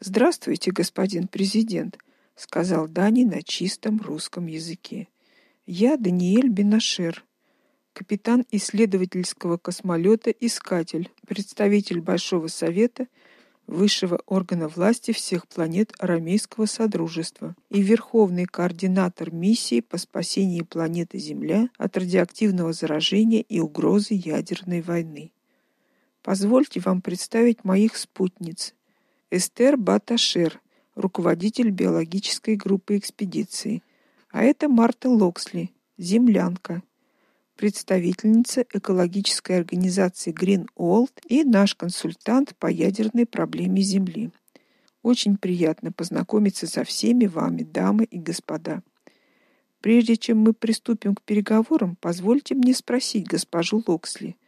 Здравствуйте, господин президент, сказал Дани на чистом русском языке. Я Даниэль Бенашер, капитан исследовательского космолета Искатель, представитель Большого совета высшего органа власти всех планет Арамейского содружества и верховный координатор миссии по спасению планеты Земля от радиоактивного заражения и угрозы ядерной войны. Позвольте вам представить моих спутниц. Эстер Баташер, руководитель биологической группы экспедиции, а это Марта Локсли, землянка, представительница экологической организации Green Old и наш консультант по ядерной проблеме Земли. Очень приятно познакомиться со всеми вами, дамы и господа. Прежде чем мы приступим к переговорам, позвольте мне спросить госпожу Локсли.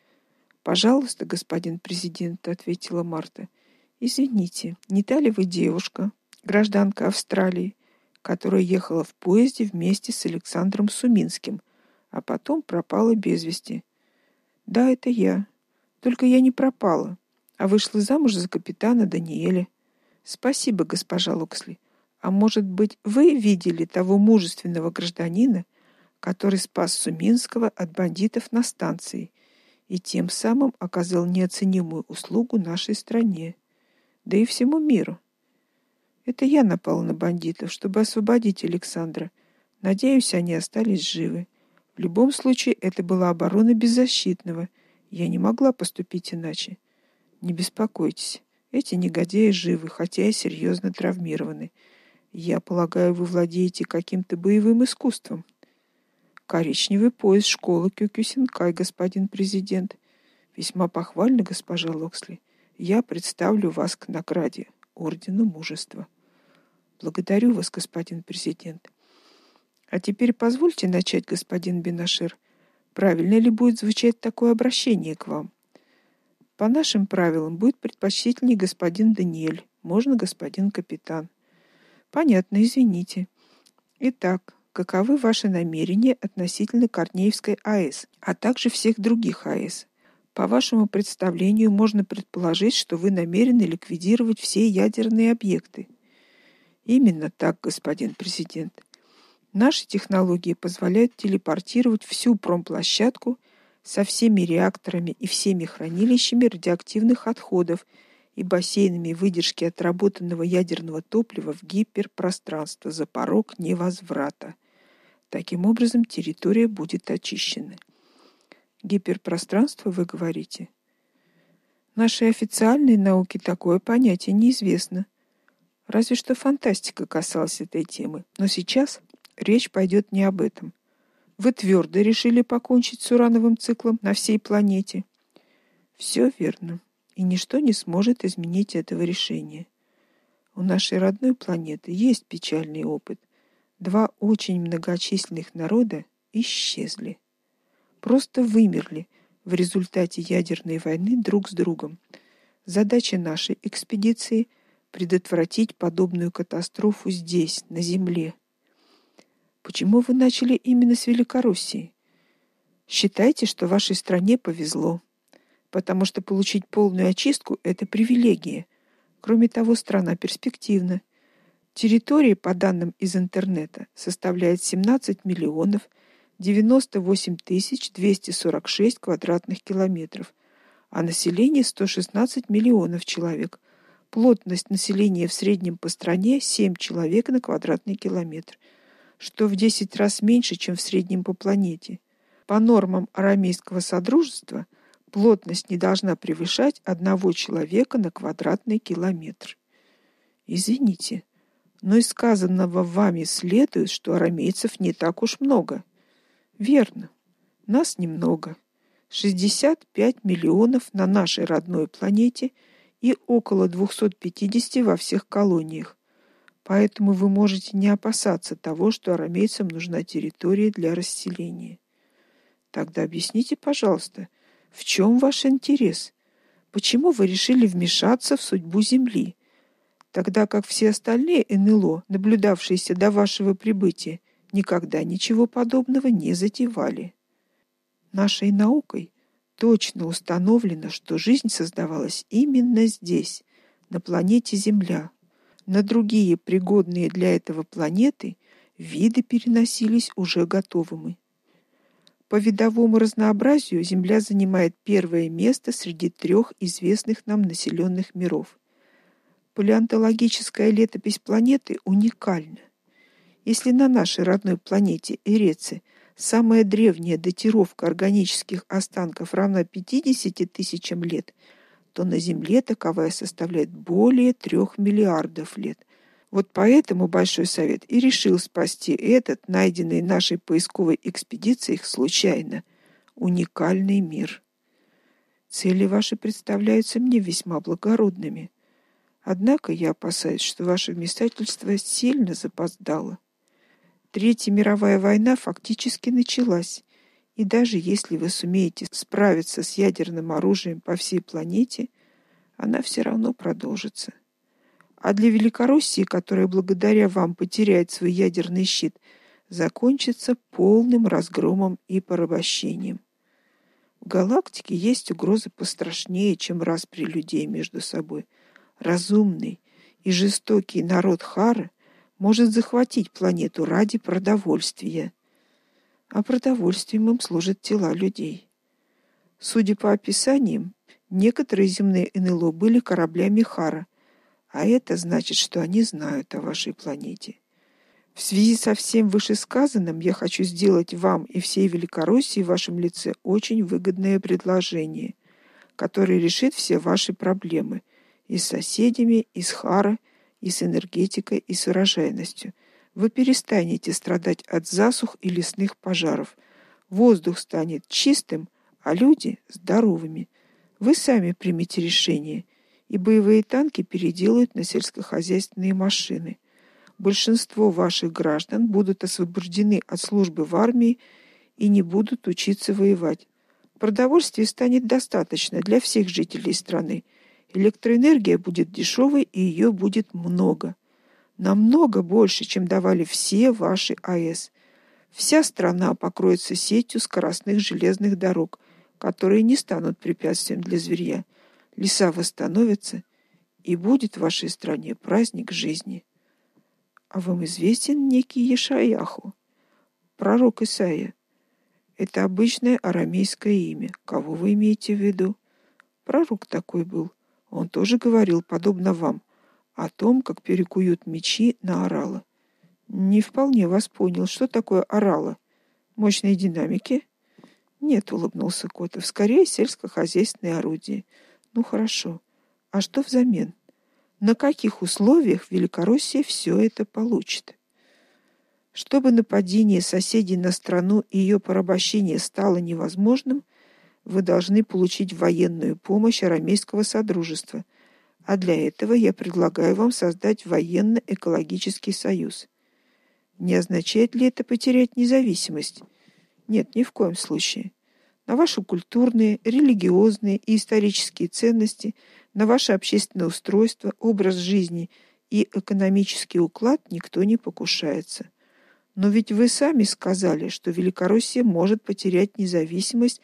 Пожалуйста, господин президент, ответила Марта. Извините, не та ли вы девушка, гражданка Австралии, которая ехала в поезде вместе с Александром Суминским? а потом пропала без вести. Да, это я. Только я не пропала, а вышла замуж за капитана Даниэля. Спасибо, госпожа Локсли. А может быть, вы видели того мужественного гражданина, который спас Суминского от бандитов на станции и тем самым оказал неоценимую услугу нашей стране, да и всему миру. Это я напал на бандитов, чтобы освободить Александра. Надеюсь, они остались живы. В любом случае это была оборона беззащитного. Я не могла поступить иначе. Не беспокойтесь. Эти негодяи живы, хотя и серьезно травмированы. Я полагаю, вы владеете каким-то боевым искусством. Коричневый пояс школы Кёкюсинкай, господин президент. Весьма похвально, госпожа Локсли. Я представлю вас к награде ордену мужества. Благодарю вас, господин президент. А теперь позвольте начать, господин Бенашир. Правильно ли будет звучать такое обращение к вам? По нашим правилам будет предпочтительнее господин Даниэль, можно господин капитан. Понятно, извините. Итак, каковы ваши намерения относительно Корнеевской АЭС, а также всех других АЭС? По вашему представлению можно предположить, что вы намерены ликвидировать все ядерные объекты. Именно так, господин президент. Наши технологии позволяют телепортировать всю промплощадку со всеми реакторами и всеми хранилищами радиоактивных отходов и бассейнами выдержки отработанного ядерного топлива в гиперпространство за порог невозврата. Таким образом, территория будет очищена. Гиперпространство, вы говорите? Нашей официальной науке такое понятие неизвестно. Разве что фантастика касалась этой темы. Но сейчас речь пойдет не об этом. Вы твердо решили покончить с урановым циклом на всей планете. Все верно, и ничто не сможет изменить этого решения. У нашей родной планеты есть печальный опыт. Два очень многочисленных народа исчезли. Просто вымерли в результате ядерной войны друг с другом. Задача нашей экспедиции предотвратить подобную катастрофу здесь, на Земле. Почему вы начали именно с Великороссии? Считайте, что вашей стране повезло, потому что получить полную очистку это привилегия. Кроме того, страна перспективна. Территория, по данным из интернета, составляет 17 миллионов 98 тысяч 246 квадратных километров, а население 116 миллионов человек. Плотность населения в среднем по стране 7 человек на квадратный километр что в 10 раз меньше, чем в среднем по планете. По нормам арамейского содружества плотность не должна превышать одного человека на квадратный километр. Извините, но из сказанного вами следует, что арамейцев не так уж много. Верно. Нас немного. 65 миллионов на нашей родной планете и около 250 во всех колониях. Поэтому вы можете не опасаться того, что арамейцам нужна территория для расселения. Тогда объясните, пожалуйста, в чем ваш интерес? Почему вы решили вмешаться в судьбу земли, тогда как все остальные НЛО, наблюдавшиеся до вашего прибытия, никогда ничего подобного не затевали? Нашей наукой точно установлено, что жизнь создавалась именно здесь, на планете Земля на другие пригодные для этого планеты виды переносились уже готовыми. По видовому разнообразию Земля занимает первое место среди трех известных нам населенных миров. Палеонтологическая летопись планеты уникальна. Если на нашей родной планете Эреце самая древняя датировка органических останков равна 50 тысячам лет, то на Земле таковая составляет более трех миллиардов лет. Вот поэтому Большой совет и решил спасти этот, найденный нашей поисковой экспедицией случайно, уникальный мир. Цели ваши представляются мне весьма благородными. Однако я опасаюсь, что ваше вмешательство сильно запоздало. Третья мировая война фактически началась, и даже если вы сумеете справиться с ядерным оружием по всей планете, она все равно продолжится. А для Великороссии, которая благодаря вам потеряет свой ядерный щит, закончится полным разгромом и порабощением. В галактике есть угрозы пострашнее, чем распри людей между собой. Разумный и жестокий народ Хара может захватить планету ради продовольствия. А продовольствием им служат тела людей. Судя по описаниям, некоторые земные НЛО были кораблями Хара, а это значит, что они знают о вашей планете. В связи со всем вышесказанным я хочу сделать вам и всей Великороссии в вашем лице очень выгодное предложение, которое решит все ваши проблемы и с соседями, и с Хара, и с энергетикой, и с урожайностью. Вы перестанете страдать от засух и лесных пожаров. Воздух станет чистым, а люди здоровыми. Вы сами примите решение – и боевые танки переделают на сельскохозяйственные машины. Большинство ваших граждан будут освобождены от службы в армии и не будут учиться воевать. Продовольствия станет достаточно для всех жителей страны. Электроэнергия будет дешевой, и ее будет много. Намного больше, чем давали все ваши АЭС. Вся страна покроется сетью скоростных железных дорог, которые не станут препятствием для зверья леса восстановятся, и будет в вашей стране праздник жизни. А вам известен некий Ешаяху, пророк Исаия? Это обычное арамейское имя. Кого вы имеете в виду? Пророк такой был. Он тоже говорил подобно вам о том, как перекуют мечи на орала. Не вполне вас понял, что такое орала. Мощные динамики? Нет, улыбнулся Котов. Скорее сельскохозяйственные орудия. Ну хорошо. А что взамен? На каких условиях Великороссия все это получит? Чтобы нападение соседей на страну и ее порабощение стало невозможным, вы должны получить военную помощь арамейского содружества. А для этого я предлагаю вам создать военно-экологический союз. Не означает ли это потерять независимость? Нет, ни в коем случае на ваши культурные, религиозные и исторические ценности, на ваше общественное устройство, образ жизни и экономический уклад никто не покушается. Но ведь вы сами сказали, что Великороссия может потерять независимость,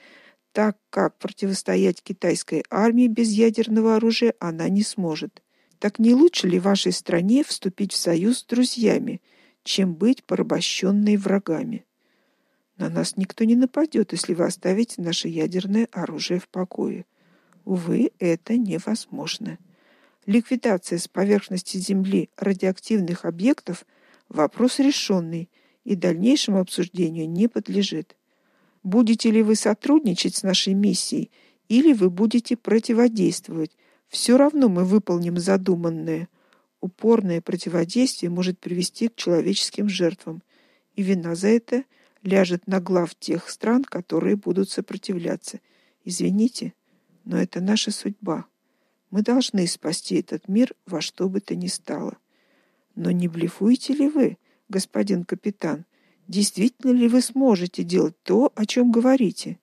так как противостоять китайской армии без ядерного оружия она не сможет. Так не лучше ли вашей стране вступить в союз с друзьями, чем быть порабощенной врагами? На нас никто не нападет, если вы оставите наше ядерное оружие в покое. Увы, это невозможно. Ликвидация с поверхности Земли радиоактивных объектов вопрос решенный и дальнейшему обсуждению не подлежит. Будете ли вы сотрудничать с нашей миссией или вы будете противодействовать? Все равно мы выполним задуманное. Упорное противодействие может привести к человеческим жертвам, и вина за это ляжет на глав тех стран, которые будут сопротивляться. Извините, но это наша судьба. Мы должны спасти этот мир во что бы то ни стало. Но не блефуете ли вы, господин капитан? Действительно ли вы сможете делать то, о чем говорите?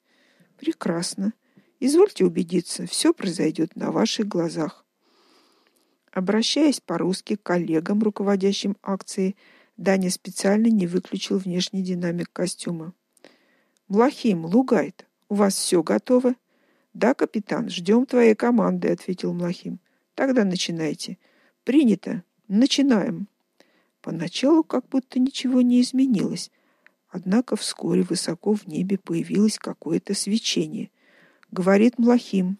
Прекрасно. Извольте убедиться, все произойдет на ваших глазах. Обращаясь по-русски к коллегам, руководящим акцией, Даня специально не выключил внешний динамик костюма. Блахим, Лугайт, у вас все готово? Да, капитан, ждем твоей команды, ответил Млахим. Тогда начинайте. Принято. Начинаем. Поначалу как будто ничего не изменилось. Однако вскоре высоко в небе появилось какое-то свечение. Говорит Млахим.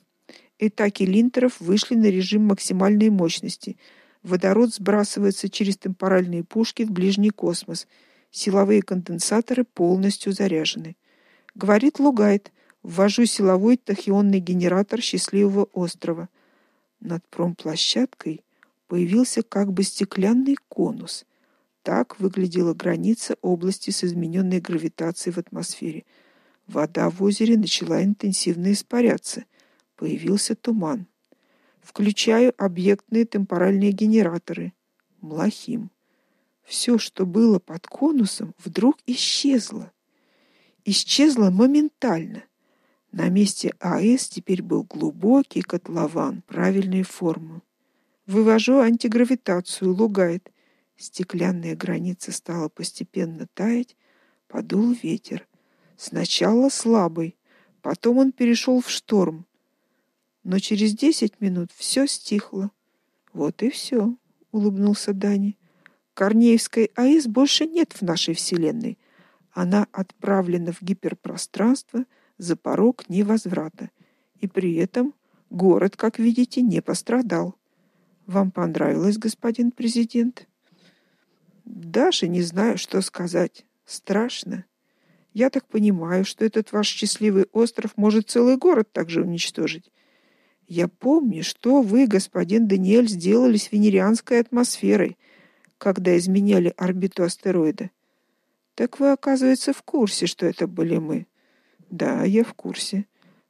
Итаки линтеров вышли на режим максимальной мощности. Водород сбрасывается через темпоральные пушки в ближний космос. Силовые конденсаторы полностью заряжены. Говорит Лугайт. Ввожу силовой тахионный генератор счастливого острова. Над промплощадкой появился как бы стеклянный конус. Так выглядела граница области с измененной гравитацией в атмосфере. Вода в озере начала интенсивно испаряться. Появился туман. Включаю объектные темпоральные генераторы. Млахим. Все, что было под конусом, вдруг исчезло. Исчезло моментально. На месте АЭС теперь был глубокий котлован правильной формы. Вывожу антигравитацию, лугает. Стеклянная граница стала постепенно таять, подул ветер. Сначала слабый, потом он перешел в шторм. Но через десять минут все стихло. Вот и все, улыбнулся Дани. Корнеевской АЭС больше нет в нашей вселенной. Она отправлена в гиперпространство за порог невозврата. И при этом город, как видите, не пострадал. Вам понравилось, господин президент? Даже не знаю, что сказать. Страшно. Я так понимаю, что этот ваш счастливый остров может целый город также уничтожить. Я помню, что вы, господин Даниэль, сделали с венерианской атмосферой, когда изменяли орбиту астероида. Так вы, оказывается, в курсе, что это были мы. Да, я в курсе.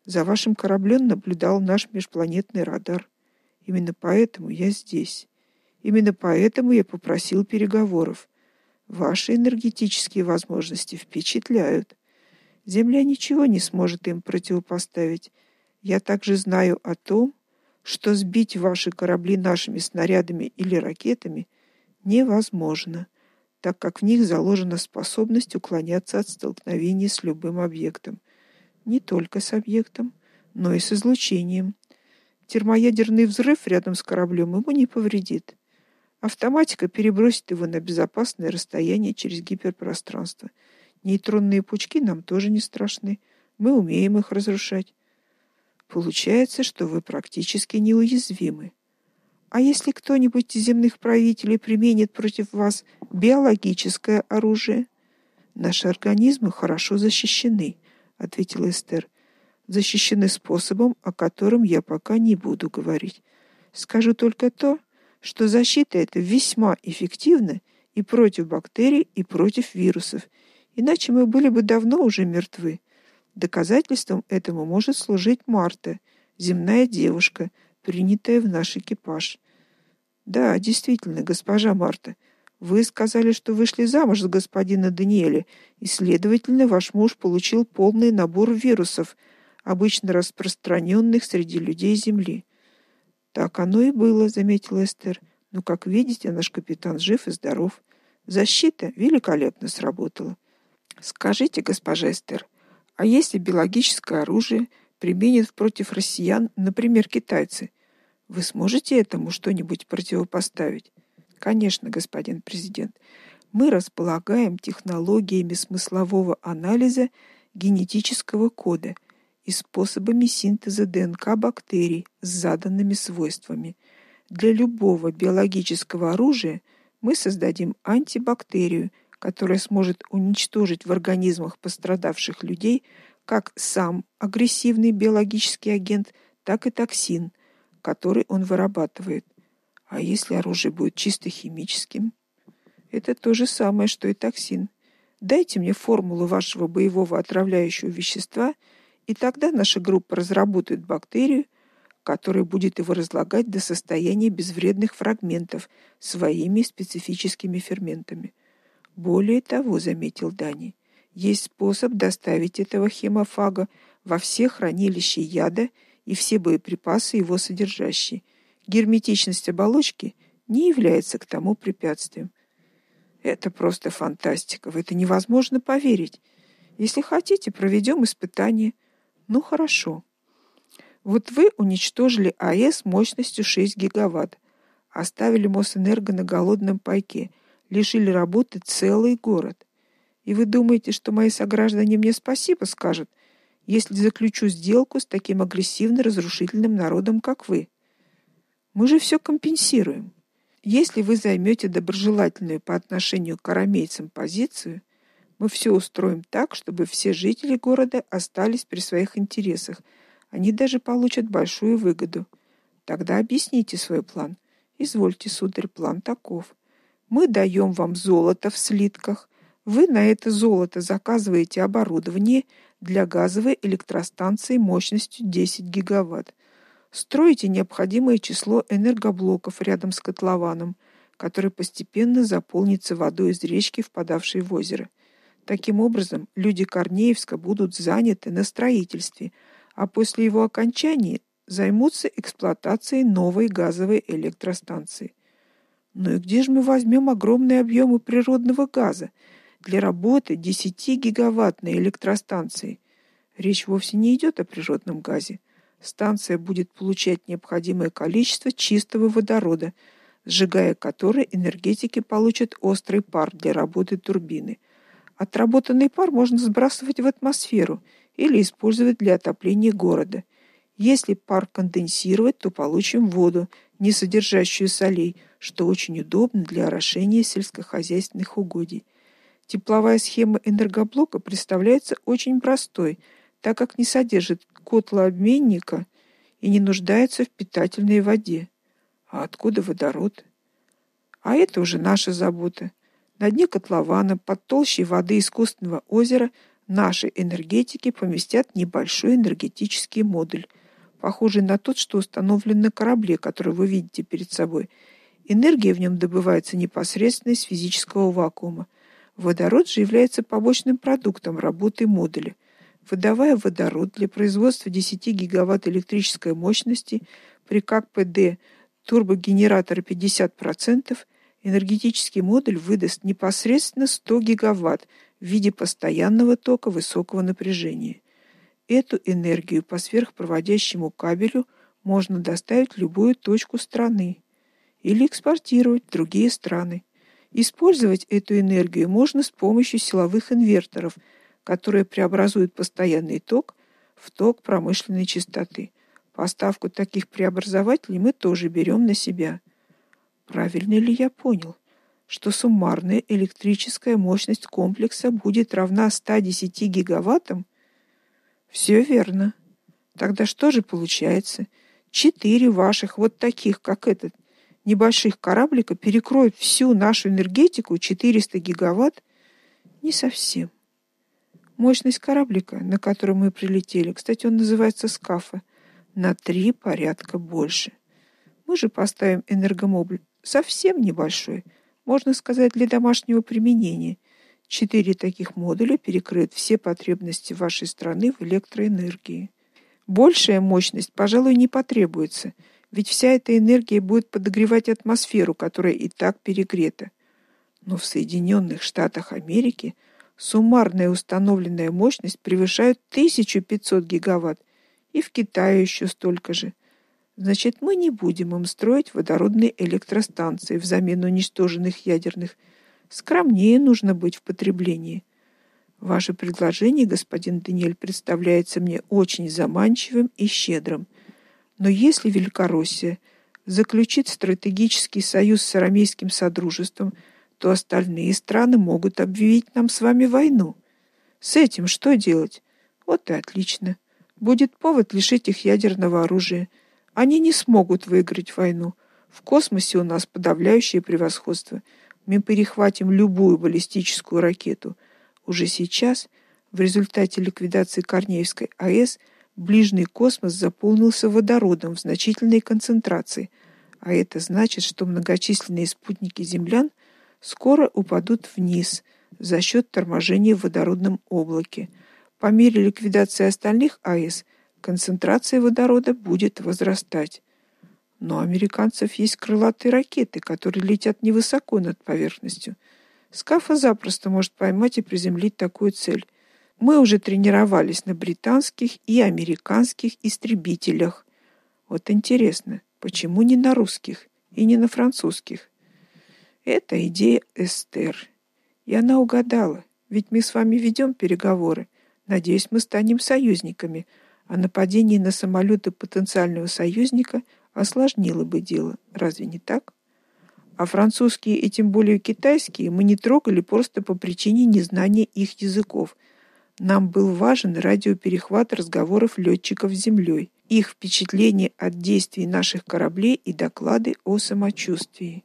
За вашим кораблем наблюдал наш межпланетный радар. Именно поэтому я здесь. Именно поэтому я попросил переговоров. Ваши энергетические возможности впечатляют. Земля ничего не сможет им противопоставить. Я также знаю о том, что сбить ваши корабли нашими снарядами или ракетами невозможно, так как в них заложена способность уклоняться от столкновений с любым объектом не только с объектом, но и с излучением. Термоядерный взрыв рядом с кораблем ему не повредит. Автоматика перебросит его на безопасное расстояние через гиперпространство. Нейтронные пучки нам тоже не страшны. Мы умеем их разрушать. Получается, что вы практически неуязвимы. А если кто-нибудь из земных правителей применит против вас биологическое оружие, наши организмы хорошо защищены ответила Эстер. Защищены способом, о котором я пока не буду говорить. Скажу только то, что защита эта весьма эффективна и против бактерий, и против вирусов. Иначе мы были бы давно уже мертвы. Доказательством этому может служить Марта, земная девушка, принятая в наш экипаж. Да, действительно, госпожа Марта, вы сказали, что вышли замуж за господина Даниэля, и, следовательно, ваш муж получил полный набор вирусов, обычно распространенных среди людей Земли. Так оно и было, заметила Эстер. Но, как видите, наш капитан жив и здоров. Защита великолепно сработала. Скажите, госпожа Эстер, а если биологическое оружие применят против россиян, например, китайцы, вы сможете этому что-нибудь противопоставить? Конечно, господин президент. Мы располагаем технологиями смыслового анализа генетического кода и способами синтеза ДНК бактерий с заданными свойствами. Для любого биологического оружия мы создадим антибактерию, которая сможет уничтожить в организмах пострадавших людей как сам агрессивный биологический агент, так и токсин, который он вырабатывает. А если оружие будет чисто химическим? Это то же самое, что и токсин. Дайте мне формулу вашего боевого отравляющего вещества, и тогда наша группа разработает бактерию, которая будет его разлагать до состояния безвредных фрагментов своими специфическими ферментами. Более того, заметил Дани, есть способ доставить этого хемофага во все хранилища яда и все боеприпасы его содержащие герметичность оболочки не является к тому препятствием. Это просто фантастика, в это невозможно поверить. Если хотите, проведем испытание. Ну хорошо. Вот вы уничтожили АЭС мощностью 6 гигаватт. оставили Мосэнерго на голодном пайке, лишили работы целый город. И вы думаете, что мои сограждане мне спасибо скажут, если заключу сделку с таким агрессивно-разрушительным народом, как вы? Мы же все компенсируем. Если вы займете доброжелательную по отношению к арамейцам позицию, мы все устроим так, чтобы все жители города остались при своих интересах. Они даже получат большую выгоду. Тогда объясните свой план. Извольте, сударь, план таков: мы даем вам золото в слитках. Вы на это золото заказываете оборудование для газовой электростанции мощностью 10 гигаватт. Строите необходимое число энергоблоков рядом с котлованом, который постепенно заполнится водой из речки, впадавшей в озеро. Таким образом, люди Корнеевска будут заняты на строительстве, а после его окончания займутся эксплуатацией новой газовой электростанции. Ну и где же мы возьмем огромные объемы природного газа для работы 10-гигаваттной электростанции? Речь вовсе не идет о природном газе. Станция будет получать необходимое количество чистого водорода, сжигая который энергетики получат острый пар для работы турбины. Отработанный пар можно сбрасывать в атмосферу или использовать для отопления города. Если пар конденсировать, то получим воду, не содержащую солей, что очень удобно для орошения сельскохозяйственных угодий. Тепловая схема энергоблока представляется очень простой, так как не содержит котлообменника и не нуждается в питательной воде. А откуда водород? А это уже наша забота. На дне котлована под толщей воды искусственного озера наши энергетики поместят небольшой энергетический модуль – похожий на тот, что установлен на корабле, который вы видите перед собой. Энергия в нем добывается непосредственно из физического вакуума. Водород же является побочным продуктом работы модуля. Выдавая водород для производства 10 гигаватт электрической мощности при КПД турбогенератора 50%, энергетический модуль выдаст непосредственно 100 гигаватт в виде постоянного тока высокого напряжения. Эту энергию по сверхпроводящему кабелю можно доставить в любую точку страны или экспортировать в другие страны. Использовать эту энергию можно с помощью силовых инверторов, которые преобразуют постоянный ток в ток промышленной частоты. Поставку таких преобразователей мы тоже берем на себя. Правильно ли я понял, что суммарная электрическая мощность комплекса будет равна 110 гигаваттам? Все верно. Тогда что же получается? Четыре ваших вот таких, как этот, небольших кораблика перекроют всю нашу энергетику 400 гигаватт? Не совсем. Мощность кораблика, на котором мы прилетели, кстати, он называется Скафа, на три порядка больше. Мы же поставим энергомодуль совсем небольшой, можно сказать, для домашнего применения – Четыре таких модуля перекроют все потребности вашей страны в электроэнергии. Большая мощность, пожалуй, не потребуется, ведь вся эта энергия будет подогревать атмосферу, которая и так перегрета. Но в Соединенных Штатах Америки суммарная установленная мощность превышает 1500 гигаватт, и в Китае еще столько же. Значит, мы не будем им строить водородные электростанции взамен уничтоженных ядерных Скромнее нужно быть в потреблении. Ваше предложение, господин Даниэль, представляется мне очень заманчивым и щедрым. Но если Великороссия заключит стратегический союз с арамейским содружеством, то остальные страны могут объявить нам с вами войну. С этим что делать? Вот и отлично. Будет повод лишить их ядерного оружия. Они не смогут выиграть войну. В космосе у нас подавляющее превосходство мы перехватим любую баллистическую ракету. Уже сейчас, в результате ликвидации Корнеевской АЭС, ближний космос заполнился водородом в значительной концентрации, а это значит, что многочисленные спутники землян скоро упадут вниз за счет торможения в водородном облаке. По мере ликвидации остальных АЭС концентрация водорода будет возрастать. Но у американцев есть крылатые ракеты, которые летят невысоко над поверхностью. Скафа запросто может поймать и приземлить такую цель. Мы уже тренировались на британских и американских истребителях. Вот интересно, почему не на русских? и не на французских. Это идея Эстер. И она угадала, ведь мы с вами ведем переговоры. Надеюсь, мы станем союзниками, а нападение на самолеты потенциального союзника осложнило бы дело. Разве не так? А французские и тем более китайские мы не трогали просто по причине незнания их языков. Нам был важен радиоперехват разговоров летчиков с землей, их впечатления от действий наших кораблей и доклады о самочувствии.